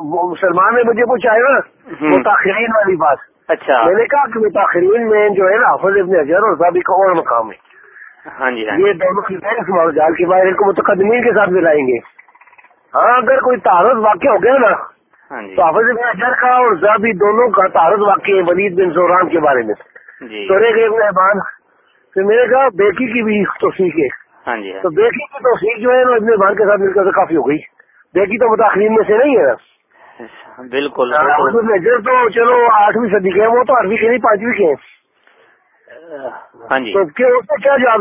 وہ مسلمان نے مجھے پوچھا ہے نا۔ متاخرین والی بات۔ اچھا۔ میں نے کہا کہ متاخرین میں جو ہے نا حافظ ابن اجر اور زابی کا اور مقام ہے۔ ہاں جی ہاں جی۔ یہ دونوں چیزیں سماؤ جال کے باہر ان کو متقدمین کے ساتھ ملائیں گے۔ ہاں اگر کوئی تعارض واقع ہو گیا نا ہاں جی۔ تو حافظ ابن اجر کا اور زابی دونوں کا تعارض واقع ہے ولید بن زوران کے بارے میں۔ جی۔ تو ایک ابن احبان پھر میں نے کہا بیکی کی بھی توثیق ہے۔ ہاں تو بیکی کی توثیق جو ہے نا ابن احبان کے ساتھ مل کر تو کافی ہو گئی۔ بیکی تو متاخرین میں سے نہیں ہے۔ نا۔ بالکل۔ اجر تو چلو آٹھویں صدی کے ہیں وہ تو آٹھویں کے نہیں پانچویں کے ہیں۔ ہاں جی۔ تو کیا جواب